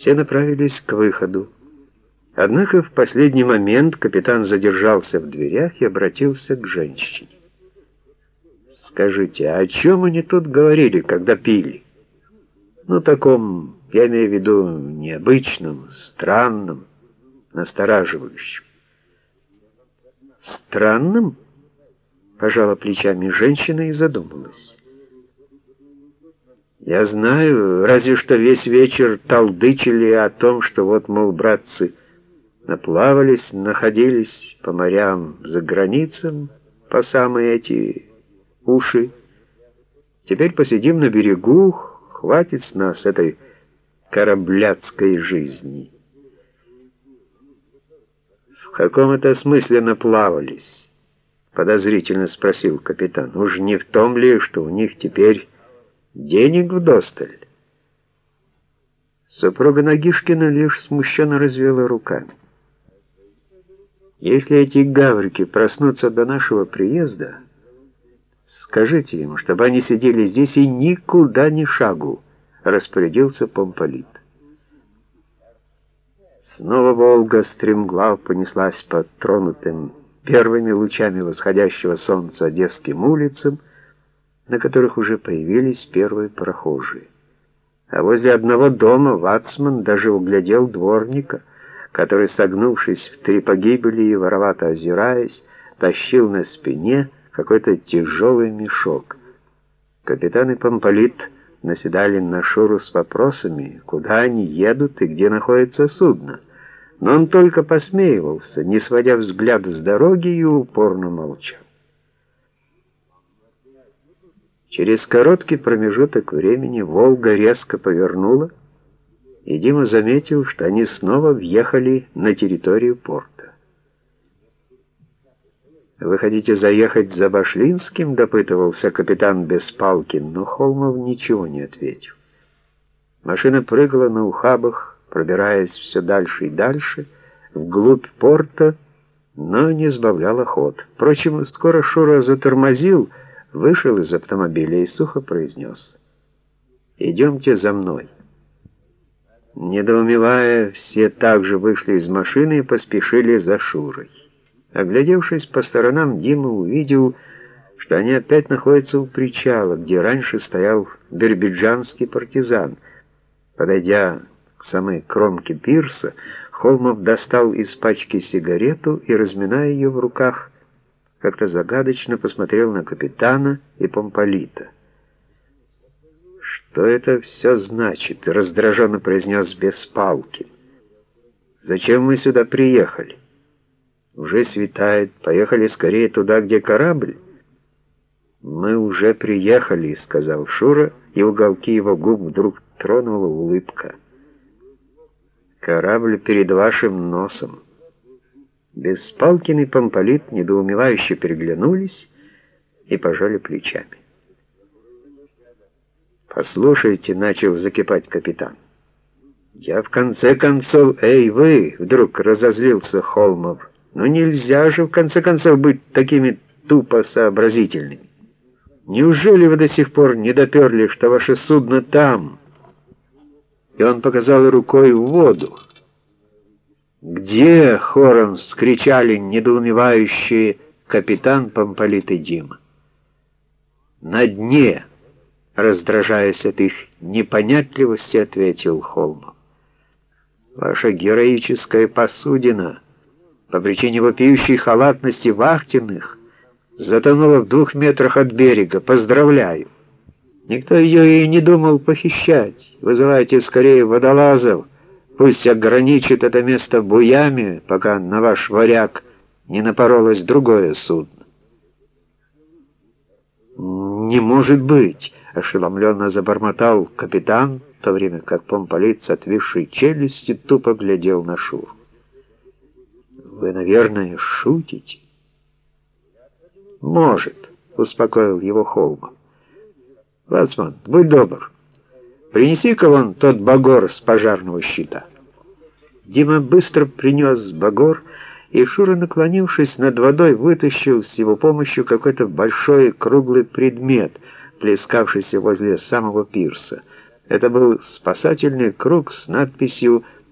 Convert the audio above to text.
Все направились к выходу. Однако в последний момент капитан задержался в дверях и обратился к женщине. «Скажите, о чем они тут говорили, когда пили?» «Ну, таком, я имею в виду, необычном, странном, настораживающем». «Странным?» — пожала плечами женщина и задумалась. «Я знаю, разве что весь вечер толдычили о том, что вот, мол, братцы, наплавались, находились по морям за границам, по самые эти уши. Теперь посидим на берегу, хватит с нас этой корабляцкой жизни». «В каком это смысле наплавались?» — подозрительно спросил капитан. «Уж не в том ли, что у них теперь денег вдосталь?» Супруга Нагишкина лишь смущенно развела руками. «Если эти гаврики проснутся до нашего приезда, скажите им, чтобы они сидели здесь и никуда ни шагу», — распорядился помполит. Снова Волга стремглав понеслась под тронутым первыми лучами восходящего солнца Одесским улицам, на которых уже появились первые прохожие. А возле одного дома Вацман даже углядел дворника, который, согнувшись в три погибели и воровато озираясь, тащил на спине какой-то тяжелый мешок. Капитан и помполит наседали на Шуру с вопросами, куда они едут и где находится судно но он только посмеивался, не сводя взгляд с дороги и упорно молчал. Через короткий промежуток времени «Волга» резко повернула, и Дима заметил, что они снова въехали на территорию порта. «Вы хотите заехать за Башлинским?» — допытывался капитан Беспалкин, но Холмов ничего не ответил. Машина прыгала на ухабах, пробираясь все дальше и дальше, вглубь порта, но не сбавляла ход. Впрочем, скоро Шура затормозил, вышел из автомобиля и сухо произнес «Идемте за мной». Недоумевая, все также вышли из машины и поспешили за Шурой. Оглядевшись по сторонам, Дима увидел, что они опять находятся у причала, где раньше стоял бербиджанский партизан. Подойдя к самой кромке пирса, Холмов достал из пачки сигарету и, разминая ее в руках, как-то загадочно посмотрел на капитана и помполита. «Что это все значит?» — раздраженно произнес Беспалкин. «Зачем мы сюда приехали? Уже светает, поехали скорее туда, где корабль». «Мы уже приехали», — сказал Шура, и уголки его губ вдруг тронула улыбка. Корабль перед вашим носом. Беспалкин и Помполит недоумевающе переглянулись и пожали плечами. «Послушайте», — начал закипать капитан. «Я в конце концов... Эй, вы!» — вдруг разозлился Холмов. «Ну нельзя же в конце концов быть такими тупо сообразительными. Неужели вы до сих пор не доперли, что ваше судно там?» и он показал рукой в воду. «Где?» — хором скричали недоумевающие капитан Помполит и Дима. «На дне!» — раздражаясь от их непонятливости, ответил Холмов. «Ваша героическая посудина по причине вопиющей халатности вахтенных затонула в двух метрах от берега. Поздравляю!» Никто ее и не думал похищать. Вызывайте скорее водолазов. Пусть ограничит это место буями, пока на ваш варяг не напоролось другое судно. «Не может быть!» — ошеломленно забормотал капитан, в то время как помполит с отвисшей челюсти тупо глядел на Шур. «Вы, наверное, шутите?» «Может», — успокоил его Холмов. Вацман, будь добр, принеси-ка вон тот багор с пожарного щита. Дима быстро принес багор, и Шура, наклонившись над водой, вытащил с его помощью какой-то большой круглый предмет, плескавшийся возле самого пирса. Это был спасательный круг с надписью